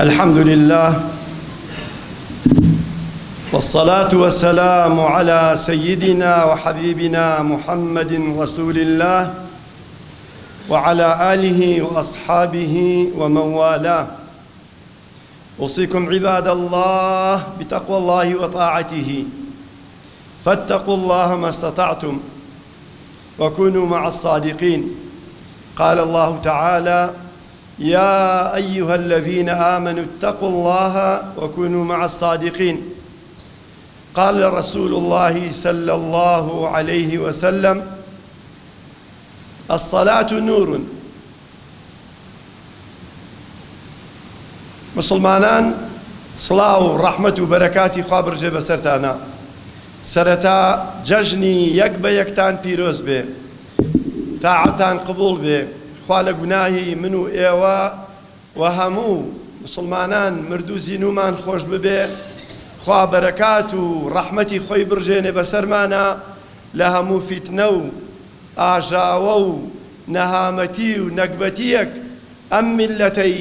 الحمد لله والصلاة والسلام على سيدنا وحبيبنا محمد رسول الله وعلى آله وأصحابه ومن والاه أوصيكم عباد الله بتقوى الله وطاعته فاتقوا الله ما استطعتم وكونوا مع الصادقين قال الله تعالى يا أيها الذين آمنوا اتقوا الله وكونوا مع الصادقين قال رسول الله صلى الله عليه وسلم الصلاة نور مسلمانان صلاة ورحمة وبركات خابر جب سرتانا سرتا ججني يكبا يكتان بيروز به تاعتان قبول به خوا لە گوناهی من و ئێوە و هەموو مسلمانان مرد و زینومان خۆش ببێ خوا بەرەکات و ڕەحمەتی خۆی برژێنێ بەسەرمانە لە هەموو فیتنە و ئاژاوە و نەهامەتی و نەکبەتیەک ئەم میلەتەی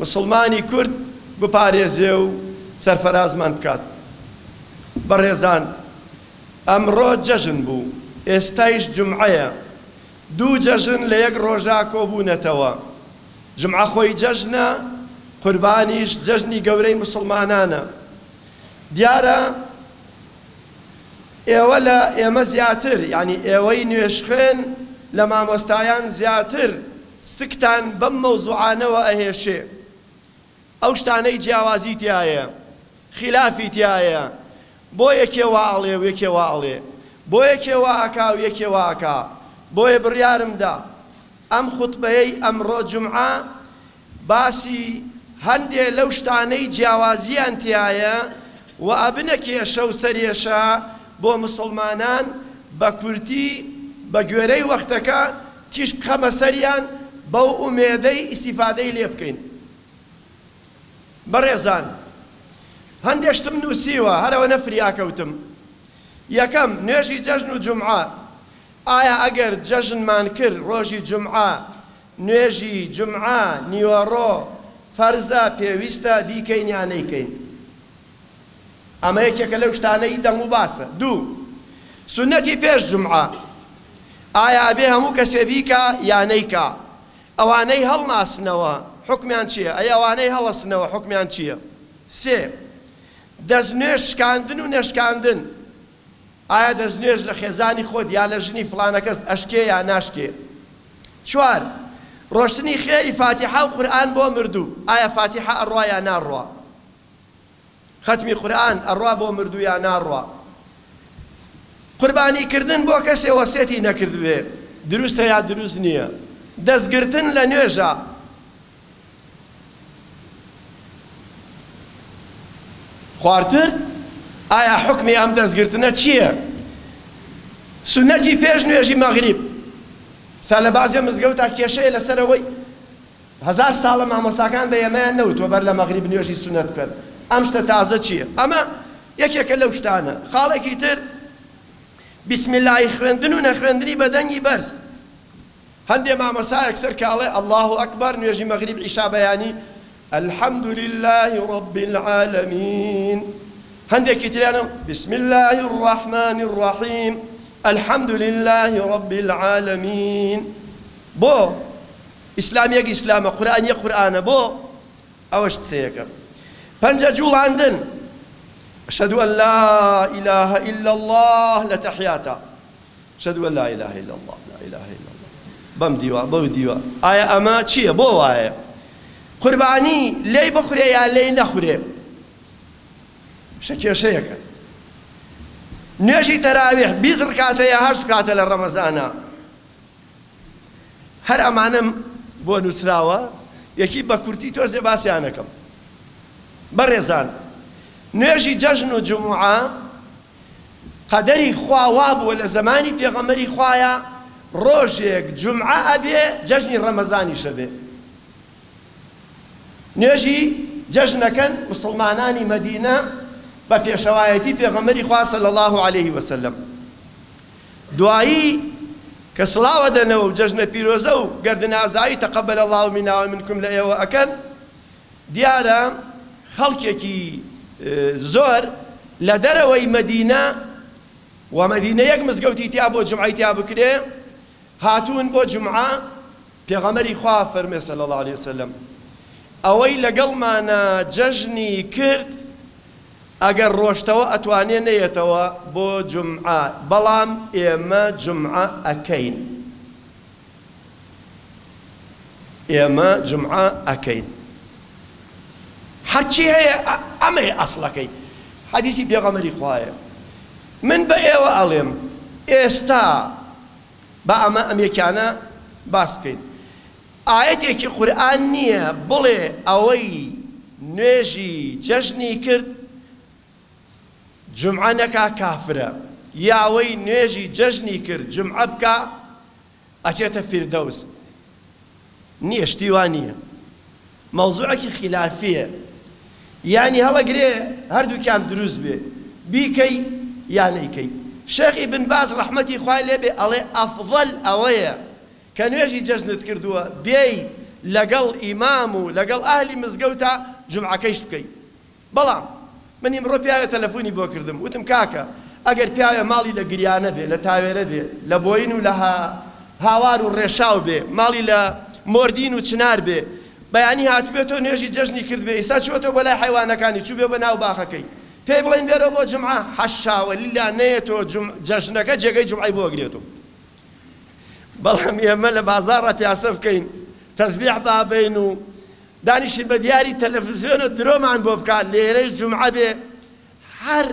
مسلمانی کورد بپارێزێ و سەرفەرازمان بکات بەڕێزان ئەمڕۆ جەژن بوو ئێستایش جمعەیە دوو جەژن لە یەک ڕۆژا کۆبوونەتەوە جمعە خۆی جەژنە قوربانیش جەژنی گەورەی مسلمانانە دیارە ئێوە لە ئێمە زیاتر ینی ئێوەی نوێشخێن لە مامۆستایان زیاتر سکتان بەم مەوزوعانەوە ئەهێشێ ئەو شتانەی جیاوازی تایە خلافی تایە بۆ یەکێوە ئاڵێ و یەکێوە ئاڵێ بۆ یەکێوە ئاکا و یەکێوە ئاکا بۆیە بڕیارمدا ئەم خوتبەیەی ئەمڕۆ جمعا باسی هەندێ لەو شتانەی جیاوازیان تایە و ئەبنە کێشە و سەرێشە بۆ مسلمانان بە کورتی بە گوێرەی وەختەکە تیش خەمە سەریان بەو ئومێدەی ئیسیفادەی لێ بکەین. بەڕێزان، هەندێشتم نووسیوە هەرەوە نەفریاکەوتم. یەکەم نوێژی جەژن و جمعە ئایا ئەگەر جەژنمان کرد ڕۆژی جمعە نوێژی جمعە نیوەڕۆ فەرزە پێویستە بیکەین یان نەیکەین ئەمە یەکێکە لەو شتانەی دەم و باسە دوو سنەتی پێش جمعە ئایا ئەبێ هەموو کەسێ بیکە یان نەیکا ئەوانەی هەڵناسنەوە حکمیان چییە؟ ئەی ئەوانەی هەڵەسنەوە حکمیان چییە؟ سێ دەست نوێ شکاندن و نەشکاندن ئایا دەژنێژ لە خێزانی خۆت یا لە ژنی فلانەکەس ئەشکێ یا ناشکێ چوار ڕۆشتنی خێری فاتیحا و قورآن بۆ مردوو ئایا فاتیحا ئەڕوا یا ناڕوا ختمی قورآن ئەڕوا بۆ مردوو یا ناڕوا قوربانیکردن بۆ کەسێ وەسێتی نەکردوێ دروستە یا دروست نییە دەستگرتن لە نوێژە خواردتر ئایا حکمی ئەم دەستگرتنە چییە؟ سنەتی پێش نوێژی مەغریب سا لە بازیە مزگەوت تا کێشەیە لەسەرەوەی هزار ساڵە مامۆساکان دەیەمەیان نەوت وەبەر لە مەغریب نوێژی سنەت کرد ئەم شتە تازە چییە؟ ئەمە یەکێکە لەو شتانە خاڵێکی تر بسم اللهی خوێندن و نەخوێندنی بەدەنگی بەرز هەندێ مامەسایەک سەر کاڵێ الله ئەکبەر نوێژی مەغریب عیشا بەیانی الحەمدلله رب العالمین هەندێکی تریانم بسم الله الرحمن الرحیم الحمد لله رب العالمین بۆ ئیسلام یەک ئیسلامە قورآن یەک قورآنە بۆ ئەوەش قسەیەکە پەنجە جوڵاندن أشهد أن لا إله إلا الله لتحياتا أشهد أن لا إله إلا الله لا إله إلا الله بم ديوا بو ديوا آية أما چية بو آية قرباني لي بخوري يا لي نخوري شە کێشەیەەکە نوێژی تەراویح بیست کاتە یا هەشت کاتە لە ڕەمەزانە هەر ئەمانم بۆ نووسراوە یەکی بە کورتی تۆزێ باسییانەکەم بەڕێزان نوێژی جەژن و جمعە قەدەری خواوا بووە لە زمانی پێغەمەری خوایە ڕۆژێک جمعە ئەبێ جەژنی ڕەمەزانی شەبێ نوێژی جەژنەکەن مسلمانانی مەدینە بە پێشەوایەتی پێغەمەری خواسە لە الله عليه وسلم دوایی کە سڵاوە دەنەوە و جەژنە پیرۆزە و گردنازایی تەقەبەل الله منا منکم لە ئێوە ئەکەن دیارە خەڵکێکی زۆر لە دەرەوەی مەدینە و مەدینە یەک مزگەوتی تیا بۆ جمعی تیا بکرێ هاتوون بۆ جمعە پێغەمەری خوا فەرمێ سەلە الله عليه وسلم ئەوەی لەگەڵمانە جەژنی کرد ئەگەر ڕۆشتەوە ئەتوانێ نەیەتەوە بۆ جمعە بەڵام ئێمە جمعە ئەەکەین. ئێمە جمعە ئەەکەین. هەرچی هەیە ئەمە ئەسڵەکەی حەدیسی پێغەمەری خوایە. من بە ئێوە ئەڵێم ئێستا بە ئەمە ئەمێکانە باس بکەین. ئاەتێکی قورآن نییە بڵێ ئەوەی نوێژی جەژنی کرد جمعە نەکا کافرە یاوەی نوێژی جەژنی کرد جمعە بکە ئەچێتە فردەوس نییە شتیوان نییە مەوزوعەکی خلافیە یانی هەڵەگرێ هەردووکیان دروست بێ بیکەی یانەیکەی شێخی بن باز ڕەحمەتی خوای لێبێ ئەڵێ ئەفضل ئەوەیە کە نوێژی جەژنت کردووە بێی لەگەڵ ئیمام و لەگەڵ ئاهلی مزگەوتە جمعەکەیش بکەی بەڵام من ئیمڕۆ پیاوە تەلەفۆنی بۆ کردم وتم کاکە ئەگەر پیاوە ماڵی لە گریانە بێ لە تاوێرە بێ لە بۆین و لە هاوار و ڕێشاو بێ ماڵی لە مردین و چنار بێ بەیانی هاتبێتەوە نوێژی جەژنی کرد بێ ئیستا چۆتەوە بەلای حیوانەکانی چوو بێ بە ناو باخەکەی پێی بڵێن بێرە بۆ جمعە حەشاوە لیلا نەیەتەوە جەژنەکە جێگەی جمعی بۆ گرێتەوە بەڵام ئێمە لە بازارڕە پیاسە بکەین تەزبیح بابین و دانیشی بە دیاری تەلەڤزیۆن و درۆمان بۆ بکات لێرەی جمعە بێ هەر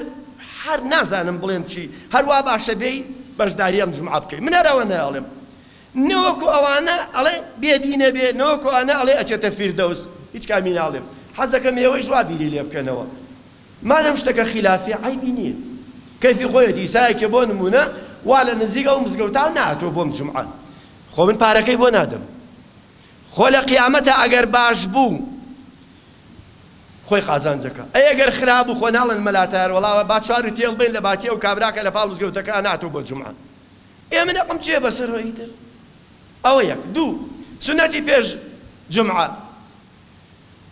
هەر نازانم بڵێن چی هەروە باشە دەی بەشداریم جمعە بکەین منەرەوە نەڵێم نەوەکو ئەوانە ئەڵێ بێدینە بێ نەوەکو ئەوانە ئەڵێ ئەچێتە فیردەوس هیچ کامی ناڵێم حەزەکەم ئێوەی ژوا بیری لێ بکەنەوە مادەم شتەکە خلافی عیبی نییە کەفی خۆیەتی ئیسایەکە بۆ نمونە وا لە نزیک ئەو مزگەوتان ناتۆ بۆم جمعە خۆ من پارەکەی بۆ نادەم خۆ لە قیامەتە ئەگەر باش بوو خۆی خازانجەکە ئەی ئەگەر خراب و خۆ ناڵن مەلاتار وڵاوە با چوار تێڵ بین لە باتیە و کابراکە لە پاڵ زگەوتەکە ناتۆ بۆ جوما ئێمە نەقم چێ بەسەرەوەی تر ئەوە یەک دوو سنەتی پێش جمعە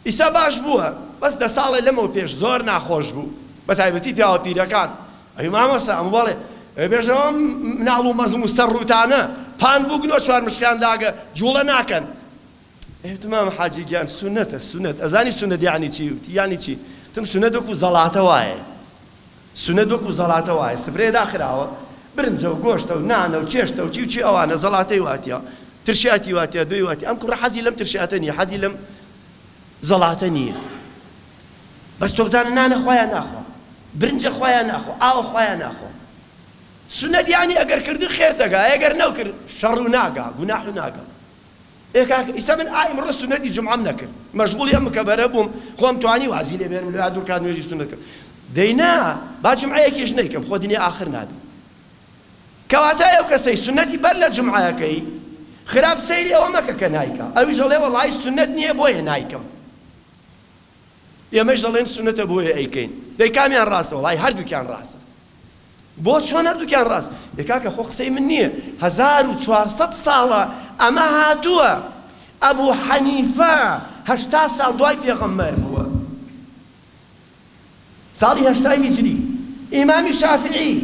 ئیسا باش بووە بەس دە ساڵێ لەمەەوە پێش زۆر ناخۆش بوو بە تایبەتی پیاوە پیرەکان ئەی مامەسا ئەم بڵێ بێژەوە ناڵ و مەزم و سەر ڕوتانە پان بوو گنۆ چوار مشکیان داگە جوڵە ناکەن ئەتمام حاجی گیان سونەتە سونەت ئەزانی سونەت یانی چی وتی یانی چی تم سونەت وەکو زەڵاتە وایە سونەت وەکو زەڵاتە وایە سفرێ داخراوە برنجە و گۆشتە و نانە و چێشتە و چی و چی ئەوانە زەڵاتەی واتیە ترشیاتی واتیە دوی واتی ئەم کوڕە حەزی لەم ترشیاتە نیە حەزی لەم زەڵاتە نییە بەس تۆ بزانە نانە خۆیان ناخوا برنجە خۆیان ناخوا ئاوە خۆیان ناخوا سونەت یانی ئەگەر کردن خێرتەگا ئەگەر نەوکرد شەڕ و ناگا گوناح و ناگات ئیستا من ئایم ڕۆ سنەتی جمعام نەکرد مەشغولی ئەم کەبەرە بووم خۆم توانی وازی لێ بێنم لە دوو کات نوێژی سنەکەم دەینا با جمعەیەکیش نەیکەم خۆ دنیا آخر نادم کەواتە ئەو کەسەی سنەتی بەر لە جمعەکەی خراپ سەیری ئەوە مەکە کە نایکە ئەویش دەڵێ وەڵای سنەت نییە بۆیە نایکەم ئێمەش دەڵێن سنەتە بۆیە ئەیکەین دەی کامیان ڕاستە وڵای هەردووکیان ڕاستە بۆ چۆن هەردووکیان ڕاست یکاکە خۆ قسەی من نییە 1400 ساڵە ئەمە هاتووە ئەبوو حەنیفە هەشتا ساڵ دوای پێغەمبەر بووە ساڵی هەشتا هیجری ئیمامی شافعی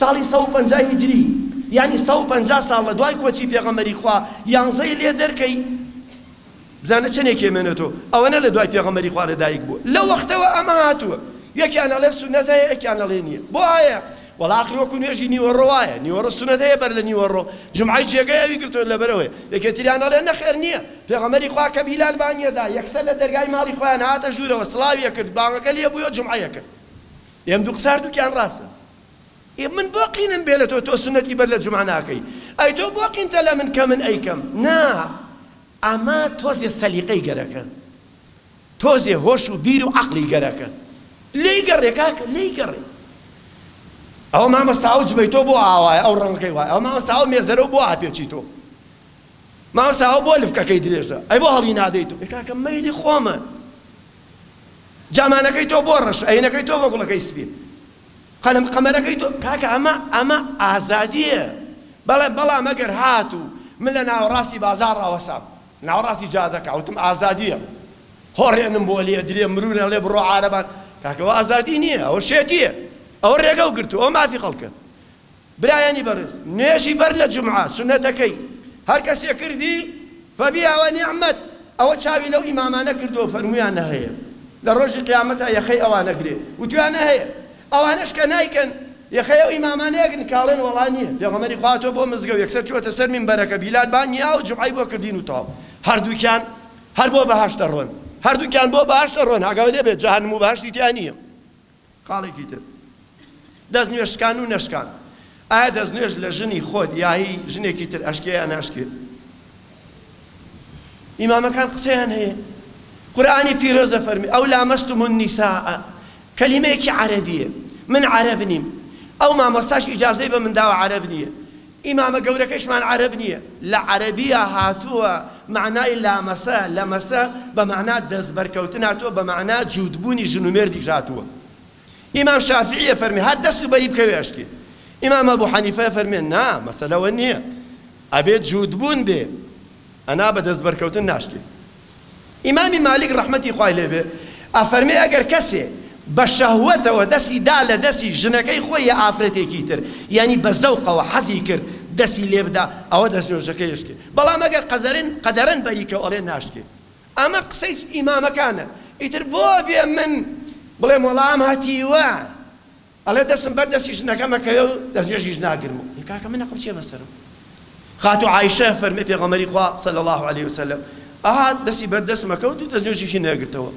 ساڵی 150 هیجری یعنی 150 ساڵ لە دوای کۆچی پێغەمبەری خوا یانزەی لێ دەرکەی بزانە چنێکی مێنێتەوە ئەوەنە لە دوای پێغەمبەری خوا لەدایک بوو لە وەختەوە ئەمە هاتووە یەکیان ئەڵێ سونەتە یەکیان ئەڵێ نییە بۆ ئایا وڵاخر وەکو نوێژی نیوەڕۆواە نیوەڕۆ سونەتەیە بەر لە نیوەڕۆ جمعی جێگەیەوی گرتوێت لە بەرەوەی لەکێتیرانەڵێ نەخێر نییە پێغەمەری خواکە بیلال بانیەدا یەکسەر لە دەرگای ماڵی خۆیان هاتە ژوورەوە سلاویە کرد باڵەکە لێ بووە جمعەیە کرد ئێم دوو قسار دووکیان ڕاستە ئێ من بۆقینم بێ لە تۆ تۆ سنەتی بەر لە جمع ناکەی ئەی تۆ بۆقینتە لە من کە من ئەیکەم نا ئەمە تۆزێ سەلیقەی گەرەکە تۆزێ هۆش و بیر و عقلی گەرەکە لی گەڕێ کاکە لی گەڕێ ئەو مامەستاو جبەی تۆ بۆ ئاوایە ئەو ڕەنگەکەی وایە ئەو مامەستاو مێزەرە بۆ ئاپێکی تۆ مامەستاو بۆ لفکەکەی درێژە ئەی بۆ هەڵی نادەیت تۆ کاکە مەیلی خۆمە جامانەکەی تۆ بۆ ڕەش ئەینەکەی تۆ بۆ گوڵەکەی سپی قەلم قەمەرەکەی تۆ کاکە ئەمە ئەمە ئازادیە بەڵێ بەڵام ئەگەر هات و من لە ناوەڕاستی بازار ڕاوەسام ناوەڕاستی جادەکە وتم ئازادیە هۆڕێنم بۆ لێ درێ مرورە لێ بڕۆ عارەبان کاکەەوە ئازادی نییە ئەوە شێتیە ئەو ڕێگە و گرتو ئەو مافی خەڵکە برایانی بەڕز نوێژی بەر لە جمعا سنەتەکەی هەر کەسێ کردی فەبی ئەوە نیعممەد ئەوە چاوی لەو ئیمامانە کردو فەرمویانە هەیە لە ڕۆژی قیامەتە یەخەی ئەوانەگرێ وتیانە هەیە ئەوانش کە نایکەن یەخەی ئەو ئیمامانەیەکن کاڵێن وەڵانیە دێغەمەری خواتەوە بۆ مزگەوت یەکسەر چوەتە سەر من بەرەکە بیلات بانی ئاو جمعی بۆ کردین و تاو هەردووکیان هەر بۆ بەهاشتە ڕۆن هەردووکیان بۆ باشتە ڕۆن ئەگەڵ لێ بێت جاهنم و باشتی تیان نییە قاڵێکی تر دەست نوێشکان و نەشکان ئایا دەست نوێش لە ژنی خۆت یاهی ژنێکی تر ئەشکەیە ناشکێت ئیمامەکان قسەیان هەیە قورآانی پیرۆزە فەرمی ئەو لا مەستمون نیساء کەلیمەیەکی عەرەبیە من عەرەب نیم ئەو مامەستاش ئیجازەی بە منداوە عەرەب نییە ئیمامە گەورەکەیشمان عەرەب نییە لە عەرەبیە هاتووە معنای لامەسە لەمەسە بە معنا دەست بەرکەوتن هاتووە بە معنا جوودبوونی ژن و مێردی ژاتووە ئیمام شافعیە فەرمی هەر دەست و بەری بکەوێشتی ئیمام ئەبوو حەنیفە فەرمێن نا مەسەلەوە نییە ئەبێت جوودبوون بێ ئەنا بە دەست بەرکەوتن ناشتی ئیمامی مالیک ڕەحمەتی خوای لێبێ ئەفەرمێ ئەگەر کەسێ بە شەهوەتەوە دەستی دا لە دەستی ژنەکەی خۆی یە ئافرەتێکی تر یعنی بە زەوقەوە حەزی کرد دەستی لێبدا ئەوە دەستنوێژەکە یشتی بەڵام ئەگەر قەزەرن قەدەرن بەریکە ئەڵێ ناشتی ئەمە قسەی ئیمامەکانە ئیتر بۆ بێ من بڵێم وەڵام هاتیوە ئەڵێ دەستم بەر دەستی ژنەکەمەکەوێ و دەستێژی ژناگرم و کاکە منە قچێ بەسرم خات و عیشە فەرمی پێغەمەری خوا صلی الله عليه وسلم ئاهات دەستی بەردەستمەکەوت و دەستێژیشی نەگرتەوە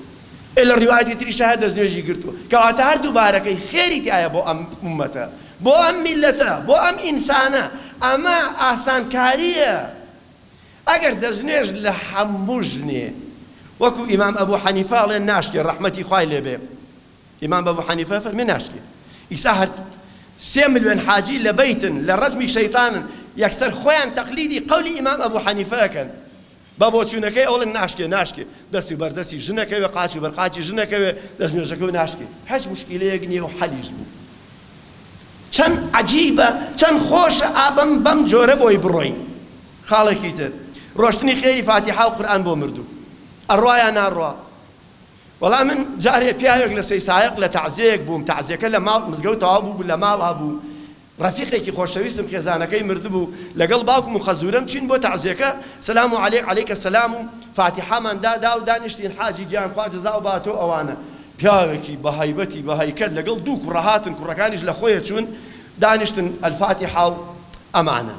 ئێ لە ڕیواەتی تریشە دەستێژی گرتووە کەواتە هەردوو بارەکەی خێری تایە بۆ ئەم عومەتە بۆ ئەم میلەتە بۆ ئەم ئینسانە ئەمە ئاسانکاریە ئەگەر دەستێژ لە هەموو ژنێ وەکو ئیمام ئەبوو حەنیفاڵێن ناشتێ ڕەحمەتی خوای لێبێ ئیمان بە حەنیفە فەرمێ ناشتی ئیسا هەرت سێ ملیۆن حاجی لە بەیتن لە ڕزمی شەیتانن یەکسەر خۆیان تەقلیدی قولی ئیمام ئەبوو حەنیفەکەن بە بۆچوونەکەی ئەوڵن ناشکێ ناشکێ دەستی بەردەستی ژنەکەوێ قاچی بەرقاچی ژنەکەوێ دەستنوێژەکە و ناشکێ هەچ مشکلەیەک نییە و حەلیش بوو چەند عجیبە چەند خۆشە ئابم بەم جۆرە بۆی بڕۆین خاڵێکی تر ڕۆشتنی خێری فاتیحا و قورآن بۆ مردوو ئەڕواە ناڕوا بەڵام من جارێ پیاوێک لە سەی سایق لە تعزیەک بووم تعزیەکە لە ماڵ مزگەوتەوە بوو لە ماڵا بوو ڕفیقێکی خۆشەویستم خێزانەکەی مرد بوو لەگەڵ باوکم و خەزورم چین بۆ تعزیەکە سلام و عليك عليك السلام و فاتحامان دادا و دانیشتین حاجی گیان خوا جزا و باتۆ ئەوانە پیاوێکی بە هەیبەتی بە هەیکەت لەگەڵ دوو کوڕەهاتن کوڕەکانیش لە خۆیە چوون دانیشتن الفاتحة و ئەمانە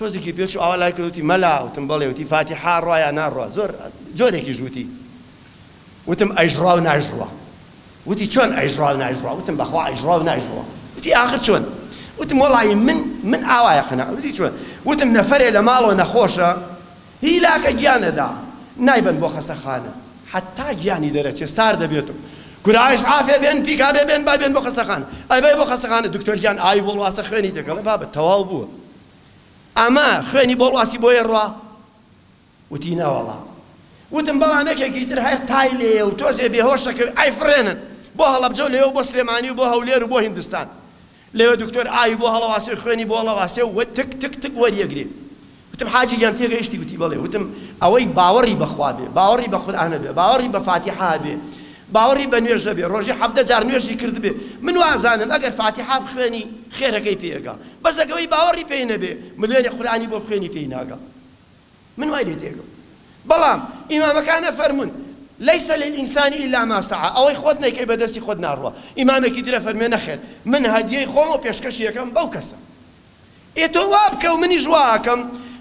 تۆزێکی پێچ ئاوا لای کردوتی مەلا وتم بەڵێ وتی فاتحا ڕایە ناڕوا زۆر جۆرێکی ژووتی وتم ئەژرا و ناژڕوە وتی چۆن ئەژرا و ناژڕوە وتم بەخوا ئەژرا و ناژڕوە وتی آخر چۆن وتم وەڵی من من ئاوایە قنا وتی چۆن وتم نەفرێ لە ماڵەوە نەخۆشە هیلاکە گیانەدا نایبن بۆ خەسەخانە حتا گیانی دەرەچێ سار دەبێت و کوراایش ئافێ بێن پیکا بێن با بێن بۆ خەسەخان ئەبێ بۆ خەسەخانە دکتۆریان ئاوی بۆ واسە خوێنی دەگەڵە بابە تەواو بووە ئەمە خوێنی بۆ ڕاستی بۆیە ڕوا وتی ناوەڵە وتم بەڵانەکێکی تر هەر تای لێ و تۆزێ بێهۆشەکە ئایفرێنن بۆ هەڵەبجە لێو بۆ سلێمانی و بۆ هەولێر و بۆ هندستان لەوێ دکتۆر ئاوی بۆ هەڵەواسی خوێنی بۆ هەڵەواسێ و تک تک تک وەریەگرێ وتم حاجی گیان تێگەیشتی وتی بەڵێ وتم ئەوەی باوەڕی بەخوا بێ باوەڕی بە خودانە بێ باوەڕی بە فاتیحا بێ باوەڕی بە نوێژە بێ ڕۆژی حەبدە جار نوێژی کرد بێ من وازانم ئەگەر فاتیحا بخوێنی خێرەکەی پێگا بەس ئەگەوەی باوەڕی پێی نەبێ ملێنی قورانی بۆ بخوێنی پێی ناگا من وای لێ تێگەم بەڵام ئیمامەکانە فەرمونون ليس للإنسان إلا ما سعى أو خۆت نەیکەی بەدەستی خۆت ناڕوە ئیمامێکی درە فەرمێ نەخێن من هەدیەی خۆم و پێشکەشی یەکەم بەو کەسە ئێ تۆ وا بکە و منی ژواکەم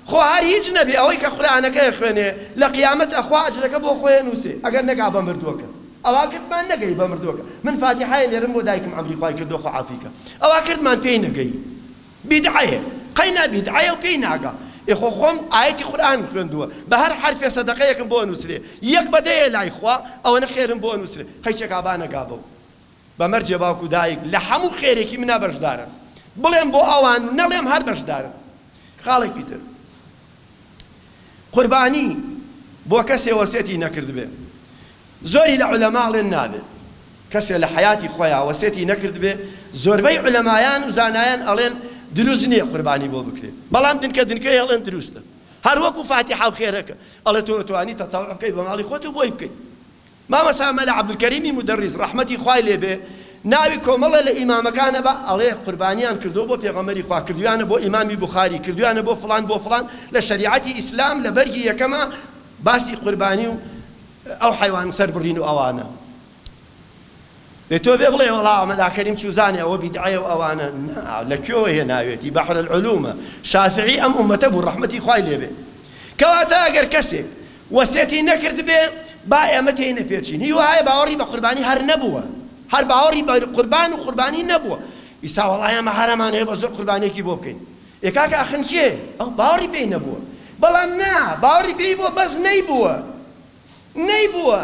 خۆ هەر هیچ نەبی ئەوەی کە قورآانەکە خوێنێ لە قیامەت ئەخوا ئەجرەکە بۆ خۆیان نووسێ ئەگەر نەگا بە مردووەکە ئەوا کردمان نەگەی بە مردووەکە من فاتیحای لێرم بۆ دایکم ئەمریخوای کردو خۆ عافیکە ئەوا کردمان پێی نەگەی بیدعەیە قەینا بیدعەیە و پێی ناگە ئێخۆ خۆم ئاەتی خورآن خوێندووە بە هەر حرفێ سەدەقەیەکم بۆ نووسێ یەک بەدەیە لایخوا ئەوە نەخێرم بۆ نووسێ خەیچێکابانەگا بەو بەمەرجێ باوکو دایک لە هەموو خێرێکی منە بەشدارن بڵێم بۆ ئەوان نەڵێم هەر بەشدارن خاڵێک پیتر قوربانی بۆ کەسێ وەسێتی نەکردبێ زۆری لە عولەماڵێن نابێت کەسێ لە حیاتی خۆیان وەسێتی نەکردبێ زۆربەی عولەمایان و زانایان ئەڵێن دروست نییە قوربانی بۆ بکرێت بەڵام دنکە دنکە هێڵێن دروستە هەر وەکو فاتی حاو خێرەکە ئەڵە تۆ توانی تەتاوەکەی بە ماڵی خۆت و بۆی بکەیت مامەسا مەلا عبدولکەریمی مدەڕیز ڕەحمەتی خوای لێبێ ناوی کۆمەڵە لە ئیمامەکانە بە ئەڵێ قوربانیان کردو بۆ پێغەمەری خوا کردویانە بۆ ئیمامی بخاری کردویانە بۆ فلان بۆ فلان لە شریعەتی ئیسلام لە بەرگی یەکەمە باسی قوربانی و ئەو حیوان سەر بڕین و ئەوانە تۆ بێ بڵێ وڵا ئەمەداکەریم چوزانێ ئەوە بیدعە و ئەوانە لە کوێوە هێناوێتی بەحر العلومە شافعی ئەم ئومەتە بوو ڕحمەتی خوای لێبێ کەواتە ئەگەر کەسێک وەسێتی نەکرد بێ با ئێمە تێی نەپێچین هی وایە باوەڕی بە قوربانی هەر نەبووە هەر باوەڕی بە قوربان و قوربانی نەبووە ئیسا وەڵایەمە هەرەمان هەیە بە زۆر قوربانێکی بۆ بکەین یکاکە ئەخن کێ ئەو باوەڕی پێی نەبووە بەڵام نا باوەڕی پێی بووە بەس نەیبووە نەیبووە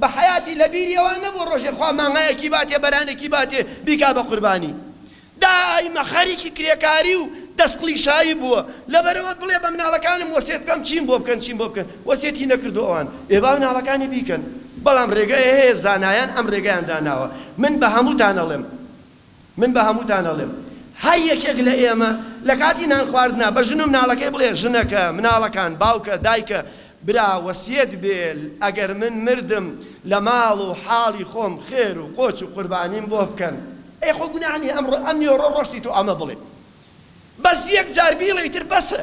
بە حیاتی لەبیری ئەوان نەبوو ڕۆژێ خوا مانگایەکی باتێ بەرانێکی باتێ بیکا بە قوربانی دائیمە خەریکی کرێکاری و دەستقلیشایی بووە لەبەرەوە بڵێ بە مناڵەکانم وەسێت بکەم چیم بۆ بکەن چیم بۆ بکەن وەسێتی نەکردو ئەوان ئێبا مناڵەکانی بیکەن بەڵام ڕێگەی هەیە زانایان ئەم ڕێگەیان داناوە من بە هەمووتان ئەڵێم من بە هەمووتان ئەڵێم هەر یەکێک لە ئێمە لە کاتی نان خواردنا بە ژن و مناڵەکەی بڵێ ژنەکە مناڵەکان باوکە دایکە برا وەسیێت بێ ئەگەر من مردم لە ماڵ و حاڵی خۆم خێر و قۆچ و قوربانیم بۆ بکەن ئەی خۆ گونانی ئەم ئەمیۆڕۆ ڕۆشتی تو ئەمە بڵێ بەس یەک جار بیڵێ تر بەسە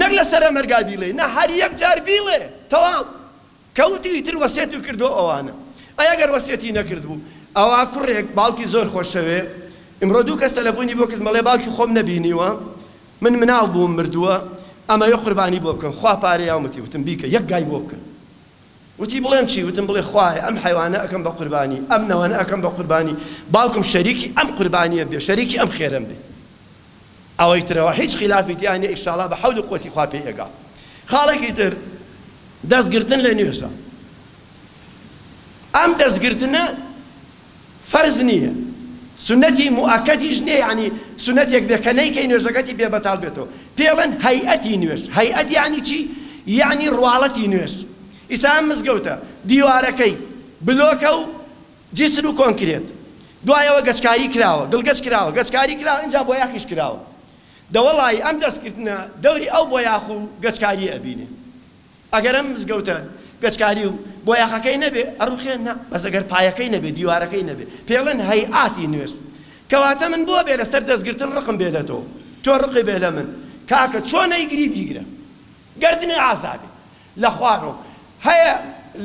نەک لە سەرە مەرگا بیڵێ نە هەر یەک جار بیڵێ تەواو کەوتی تر وەسێت و کردو ئەوانە ئەگەر وەسێتی نەکرد بوو ئەوا کوڕێک باڵکی زۆر خۆشەوێ ئمڕۆ دوو کەس تەلەفۆنی بۆ کرد مەڵێ باکی خۆم نەبینیوە من مناڵ بووم مردووە ئەمە یە قوربانی بۆ بکەم خوا پارەیاومەتی وتم بیکە یەک گای بۆ بکەن وتی بڵێم چی وتم بڵێ خوای ئەم حیوانە ئەەکەم بە قوربانی ئەم نەوانە ئەەکەم بە قوربانی باوکم شەریکی ئەم قوربانیە بێ شەریکی ئەم خێرم بێ ئەوەی ترەوە هیچ خلافی دییانە ئیشاڵا بە حەود قوتی خوا پێ ئەگا خاڵێکی تر دەستگرتن لە نوێژە ئەم دەستگرتنە فەرز نییە سنەتی موعکەتی ژنێ ینی سنەتێک بێکە نەیکەی نوێژەکەتی بێ بەتال بێتەوە پێڵەن هەیئەتی نوێش هەیئەتی ینی چی یعنی ڕواڵەتی نوێش ئیسان مزگەوتە دیوارەکەی بلۆکە و جیسر و کۆنکرێت دوایەوە گەچکاری کراوە دڵگەش کراوە گەچکاری کراوە اینجا بۆ یاخیش کراوە دەوەڵی ئەم دەستکردە دەوری ئەو بۆ یاخ و گەچکاری ئەبینێ ئەگەرم مزگەوتە گەچکاری و بۆ یاخەکەی نەبێ ئەڕوخێن نا بەس ئەگەر پایەکەی نەبێ دیوارەکەی نەبێ پێڵێن هەیئاتی نوێژ کەواتە من بۆ بێ لەسەر دەستگرتن ڕقم بێ لە تۆ تۆ ڕقی بێ لە من کاکە چۆنەی گری بیگرە گردنی ئازابێ لە خوارۆ هەیە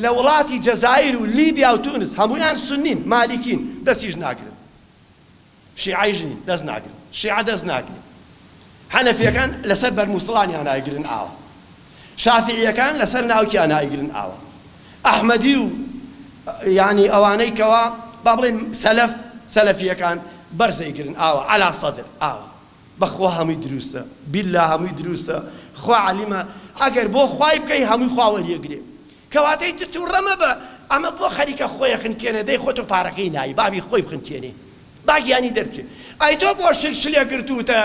لە وڵاتی جەزایر و لیبیا و تونس هەمویان سنین مالیکین دەستیش ناگرن شیعیژنین دەست ناگرن شیع دەست ناگرن حەنەفیەکان لەسەر بەرموسڵانیان ناگرن ئاوە شافعیەکان لەسەر ناوکیان ناگرن ئاوە ئەحمەدی و ینی ئەوانەی کەوا با بڵێن سەلف سەلفیەکان بەرزەیگرن ئاوە ئالا سەدر ئاوە بەخوا هەمووی دروستە بیللا هەمووی دروستە خوا علیمە ئەگەر بۆ خوای بکەی هەمووی خواوەریەگرێ کەواتەی تتو ڕەمە بە ئەمە بۆ خەریکە خۆی خنکێنە دەی خۆ تۆ پارەکەی نایی بابی خۆی بخنکێنێ باگیانی دەرکێ ئەی تۆ بۆ شلشلێ گرتوتە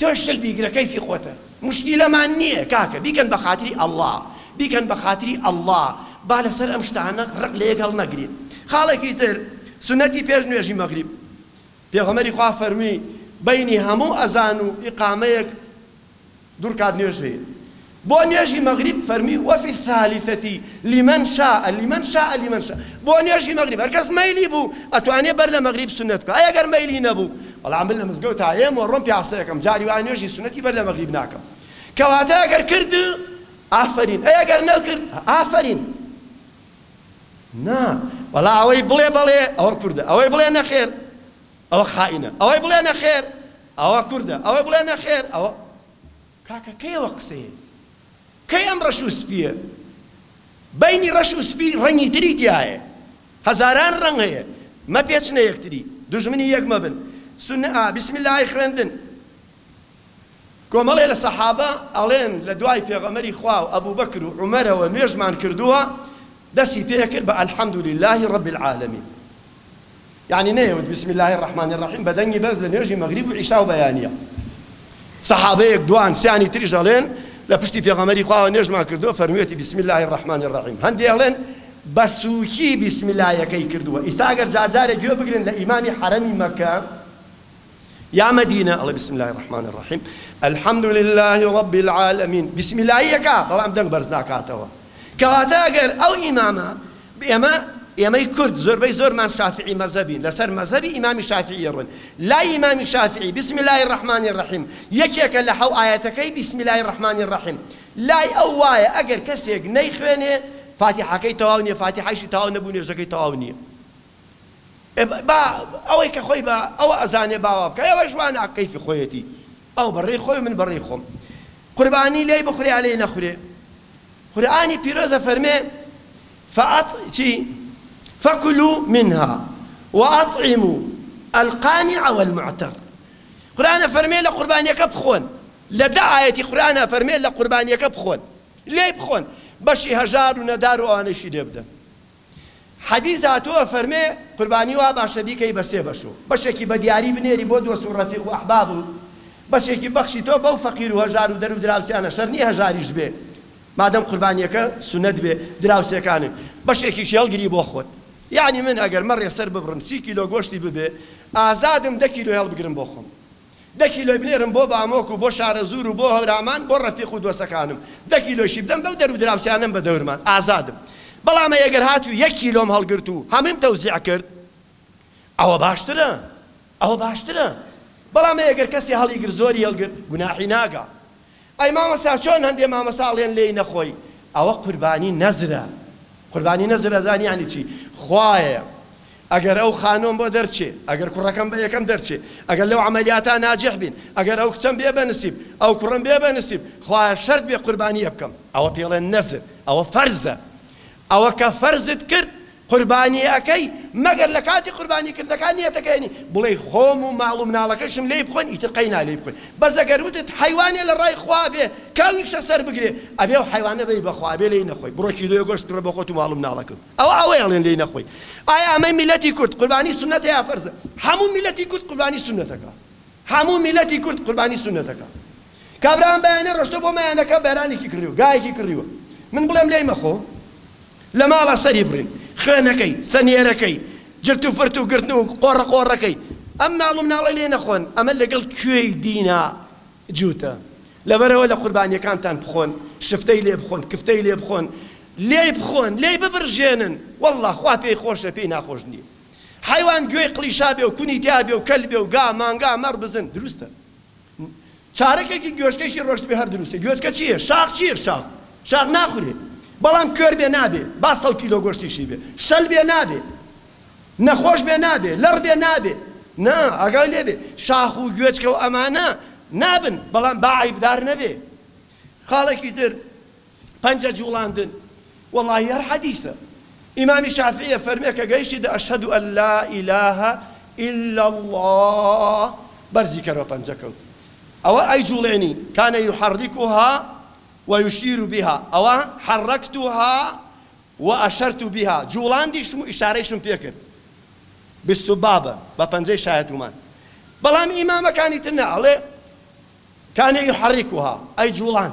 تۆ شل بیگرەکەی فی خۆتە مشکیلەمان نییە کاکە بیکەن بە خاتری ئەله بیکەن بە خاتری ئەله با لەسەر ئەم شتانە ڕق لەیەگەڵ نەگرین خاڵێکی تر سنەتی پێش نوێژی مەغریب پێغەمەری خوا فەرمی بینی هەموو ئەزان و ئیقامەیەک دوور کات نوێژ هەیە بۆ نوێژی مەغریب فەرمی وەفی سالیفەتی لیمەن شاء لیمەن شاء لیمەن شاء بۆ نوێژی مەغریب هەرکەس مەیلی بوو ئەتوانێ بەر لە مەغریب سنەت بکە ئەگەر مەیلی نەبوو بەڵام بل لە مزگەوت تا ئێمە ڕۆم پیاسەیەکەم جاری وای نوێژی سنەتی بەر لە مەغریب ناکەم کەواتە ئەگەر کرد ئافرین ئەگەر نەکرد ئافرین نا وەڵا ئەوەی بڵێ بەڵێ ئەوە کووردە ئەوەی بڵێ نەخێر ئەوە خائینە ئەوەی بڵێ نەخێر ئەوە کووردە ئەوەی بڵێ نەخێر ئەوە کاکە کەیەوە قسەیە کەی ئەم ڕەش و سپیە بینی ڕەش و سپی ڕەنی تری تایە هەزاران ڕەنگ هەیە مە پێچنە یەکتری دژمنی یەک مەبن سنە بسم الله خوێندن کۆمەڵێ لە سەحابە ئەڵێن لە دوای پێغەمەری خوا و ئەبوو بەکر و عمەرەوە نوێژمان کردووە دەستی پێکرد بە ئەلحەمدوللهی ڕب العالمی یعنی نەیەوت بسم الله الرحمن الرحیم بەدەنگی بەرز لە نوێژی مەغریب و عیشا و بەیانیە سەحابەیەک دوان سیانی تریش دەڵێن لە پشتی پێغەمەری خواوە نێژمان کردووە فەرموێتی بسم الله الرحمن الرحیم هەندێڵێن بە سووکی بسم اللهیەکەی کردووە ئیساگەر جاجارێک گوێ بگرن لە ئیمانی حرەمی مەکە يا مدينة الله بسم الله الرحمن الرحيم الحمد لله رب العالمين بسم الله يكا بلام دنگ برزناكاتوا کەواتە ئەگەر ئەو ئیمامە ئێمە ئێمەی کورد زۆربەی زۆرمان شافعی مەزەبین لەسەر مەزەبی ئیمامی شافعی ڕون لا ئیمامی شافعی بسم الله الرحمن الرحیم یەکێکە لە حەو ئاەتەکەی بسم الله الرحمن الرحیم لای ئەو وایە ئەگەر کەسێک نەیخوێنێ فاتیحەکەی تەواو نیە فاتیحەشی تەواو نەبوو نوێژەکەی تەواو نییە با ئەوەی کە خۆی بە ئەوە ئەزانێ باوا بکە ئەوە ژوانە کەیفی خۆیەتی ئەو بەڕێی خۆی من بەڕێی خۆم قوربانی لێی بخورێ لێی نەخورێ قورآانی پیرۆزە فەرمێ چی فەکلو منها وأطعموا القانع والمعتر قورآە فەرمێ لە قوربانیەکە بخۆن لە دا ئاەتی قورآە فەرمێ لە قوربانیەکە بخۆن لێ بخۆن بەشی هەژار و نەدار و ئەوانەشی لێ بدەن حەدیز هاتووە فەرمێ قوربانی وا باشە دیکەی بەسێ بەشو بەشێکی بە دیاری بنێری بۆ دۆست و ڕەفیق و ئەحباب و بەشێکی بەخشی تۆ بەو فەقیر و هەژار و دەرو دراسیانە شەرنی هەژاریش بێ مادەم قوربانیەکە سونەت بێ دراوسەکانن بەشێکی شێڵگیری بۆ خۆت یعنی من ئەگەر مە ڕێسەر ببرم سی کیلۆ گۆشتی ببێ ئازادم دە کیلۆ هێڵ بگرم بۆ خۆم دە کیلۆی بنێرم بۆ بامۆک و بۆ شارە زور و بۆ هەورامان بۆ ڕەفیق و دۆسەکانم دە کیلۆشی بدەم بەو دەرو دراوسیانم بە دەورمان ئازادم بەڵامە ئەگەر هاتو یەک کیلۆم هەڵگرت و هەمیم تەوزیع کرد ئەوە باشترە ئەوە باشترە بەڵام ئەگەر کەسی هەڵیگر زۆری هەڵگر گوناحی ناگات ئەی مامەسا چۆن هەندێ مامەساڵێن لێی نەخۆی ئەوە قوربانی نەزرە قوربانی نەزرە زانی ینی چی خوایە ئەگەر ئەو خانۆم بۆ دەرچێ ئەگەر کوڕەکەم بە یەکەم دەرچێ ئەگەر لەو عملیاتە ناجح بین ئەگەر ئەو کچەم بێ بەنسیب ئەو کوڕم بێ بەنسیب خوایە شەرت بێ قوربانیە بکەم ئەوە پێڵێن نەزر ئەوە فەرزە ئەوە کە فەرزت کرد قوربانی ئەەکەی مەگەر لە کاتی قوربانیکردەکان نیەتەکەێنی بڵێ خۆم و ماڵ و مناڵەکەشم لێ بخۆن ئیتر قەینا لێ بخۆن بەس دەگەروتت حیوانێ لە ڕای خواابێ کاویشە سەر بگرێ ئەبێ و حیوانە بی بەخواابێ لی نەخۆی بڕۆکی لێ گۆشت ڕە بەخۆت و ماڵ و مناڵەکەم ئەوە ئەوەیڵێن لی نەخۆی ئایا ئەمە میلەتی کورد قوربانی سنەتە یا فەرزە هەموو میلەتی کورد قوربانی سنەتەکە هەموو میلەتی کورد قوربانی سنەتەکە کابراان بەیانە ڕشتە بۆ مەیانەکە بەرانێکی کڕی و گایەکی کڕیوە من بڵێم لێی مەخۆ لە ماڵە سەری برین خوێنەکەی سەنیێرەکەی جرت و فرت و گرتن و قۆڕە قۆڕەکەی ئەم ماڵم ناڵی لێ نەخۆن ئەمە لەگەڵ کوێی دینا جوتە لەبەرەوە لە قوربانیەکانتان بخۆن شفتەی لێ بخۆن کفتەی لێ بخۆن لێ بخۆن لێ ببرژێنن والله خوا پێی خۆشە پێی ناخۆش نییە حیوان گوێی قلیشا بێ و کونی تیا بێ و کەل بێ و گا مانگا مەڕ بزن دروستە چارەکێکی گوێشکێکی ڕۆشت بێ هەر دروستە گوێچکە چییە شاخ چییە شاخ شاخ ناخورێ بەڵام کەر بێ نابێ باسەڵ کیلۆ گۆشتیشی بێ شەل بێ نابێ نەخۆش بێ نابێ لەڕ بێ نابێ نا ئەگەڵ لێ بێ شاخ و گوێچکە و ئەمانە نابن بەڵام باعیبدار نەبێ خاڵێکی تر پەنجە جوڵاندن والله هەر حەدیسە ئیمامی شافعیە فەرمێ کە گەیشتی دە ئەشهد ئەن لا ئیلاها إلا الله بەرزی کەەوە پەنجەکەوت ئەوە ئەی جوڵێنی کانە یحرکوها ويشير بها أو حركتها وأشرت بها جولان دي شمو إشاريشم بيكر بالسبابة بطنجي شاهد ومان بلام إمامة كان يتنى عليه كان يحركها أي جولان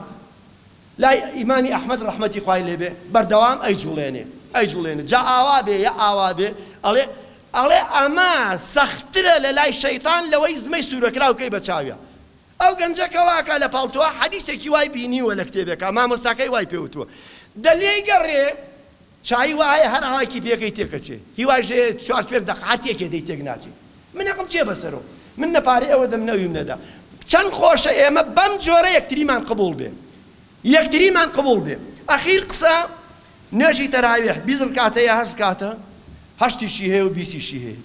لا إيماني أحمد رحمة إخوائي لبي بردوام أي جوليني أي جوليني جاء آوابي يا آوابي عليه ئەڵێ ئەما سەخترە لە لای شەیتان لەوەی زمەی سوورەکرا و کەی بەچاوە ئەو گەنجەکەواکە لە پاڵتووە حەدیسێکی وای بینیوە لە کتێبێکە مامۆستاکەی وای پێوتووە دەلێی گەڕێ چای وایە هەر ئاواکی پێەکەی تێکەچێ هیوای ژێ چوار شوێر دەقاتێکێ دەی تێک ناچێت منەکەم چێ بەسەرەوە من نەپارێ ئەوە دەم نەویم نەدا چەند خۆشە ئێمە بەم جۆرە یەکتریمان قبول بێ یەکتریمان قبول بێ ئەخیر قسە نوێژی تەراوێح بیزم کاتەیە هەشت کاتە هەشتیشی هەیە و بیسیشی هەیە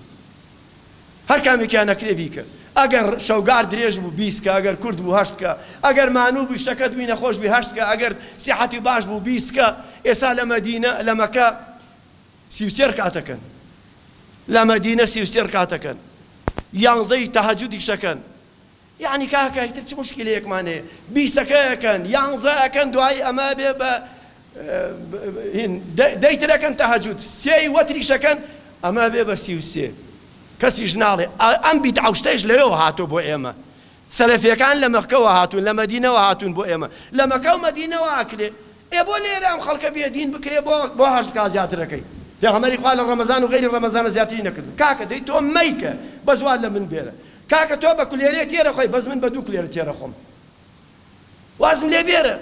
هەر کامێکیان نەکرێ بیکە ئەگەر شەوگار درێژ بوو بیستکە ئەگەر کورد بوو هەشتکە ئەگەر مانوو بوو شەکەت وی نەخۆش بی هەشتکە ئەگەر سیحەتی باش بوو بیستکە ئێستا لە مەدینە لە مەکە سیوسێر کاتەکەن لە مەدینە سیوسێر کاتەکەن یانزەی تەهەجودی شەکەن یعنی کاکە هیتر چ مشکلەیەکمانەیە بیستەکەیەکەن یانزەکەن دوای ئەمە بێ بە دەیترەکەن تەهەجود سێی وەتریشەکەن ئەمە بێ بە سیوسێ کەسیش ناڵێ ئەم بیت عوشتەش لەوێەوە هاتوو بۆ ئێمە سەلفیەکان لە مەکەەوە هاتوون لە مەدینەوە هاتوون بۆ ئێمە لە مەکەو مەدینەوە ئاکرێ ئێ بۆ لێرە ئەم خەڵکە بێ دین بکرێ بۆ بۆ هەشت کا زیاترەکەی پێغەمەری خوا لە ڕەمەزان و غیری ڕەمەزانە زیاتری نەکرد کاکە دەی تۆ مەیکە بەزوان لە من بێرە کاکە تۆ بە کولێرێ تێرە خۆی بەز من بە دوو کولێرە تێرە خۆم وازم لێ بێرە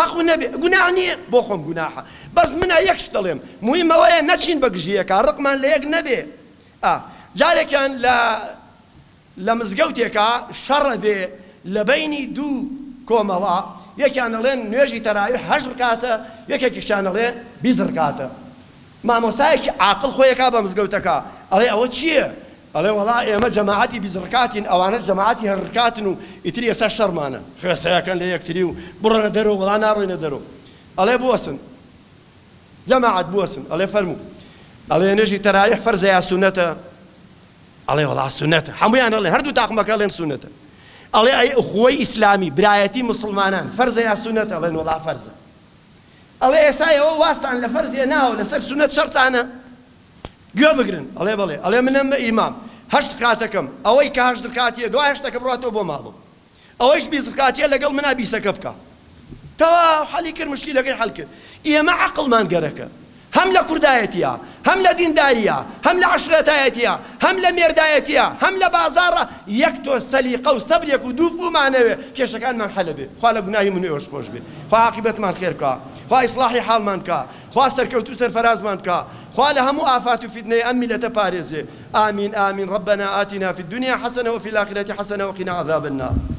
حق نبي گناه نیه بۆ خۆم گناحە بەس منە یەکش دەڵێم مویمەوەیە نەچین بە گژیەکە ڕقمان لە یەک نەبێ ئا جارێکیان لە لە مزگەوتێکە شەڕە بێ لە بینی دوو کۆمەوە یەکیان ئەڵێن نوێژی تەراوی هەژ کاتە یەکێکیشان ئەڵێ بیزر کاتە مامۆسایەکی عاقل خۆیەکە بە مزگەوتەکە ئەڵێ ئەوە چییە؟ ئەڵێ وڵا ئێمە جەماعتی بیزڕکاتین ئەوانە جەماعتی هەڕکاتن و ئیتری ئێستا شەرمانە خێسەیەکەن لە یەکتری و بڕەنە دەرەوە وڵا ناڕوینە دەرەوە ئەڵێ بوەسن جەماعت بوەسن ئەڵێ فەرموو ئەڵێ نەژی تەرایح فەرزە یا سونەتە ئەڵێ وڵا سونەتە هەمویان ئەڵێ هەردوو تاقمەکە لێن سونەتە ئەڵێ ئەی خۆی ئیسلامی برایەتی مسلمانان فەرزە یا سونەتە ئەڵێن وڵا فەرزە ئەڵێ ئێسایەوە واستان لە فەرزیە ناوە لەسەر سونەت شەرتانە گوێ بگرن ئەڵێ بڵێ ئەڵێ منم بە ئیمام هەشت کاتەکەم ئەوەی کە هەشت کاتیە دوای هەشتەکە بڕاتەوە بۆ ماڵم ئەوەش بیست کاتیە لەگەڵ منا بیسەکە بکە تەوا حەلی کرد مشکیلەکەی حەل کرد ئێمە عەقڵمان گەرەکە هەم لە کوردایەتە هەم لە دینداریە هەم لە عشرەتایەتە هەم لە مێردایەتە هەم لە بازارە یەک تۆ سەلیقە و سەبرێک و دووفمانەوێ کێشەکانمان حەلەبێ خوا لە گوناهی منێ ئەوش خۆش بێ خوا عقیبەتمان خێرکە خوا ئیسلاحی حاڵمان کا خوا سەرکەوتو سەرفەرازمان کا خوا لە هەموو ئافات و فیدنەی ئەم میلەتە پارێزێ ئامین ئامین ربنا آتنا في الدنيا حسنة وفي الآخرة حسنة وقنا عذاب النار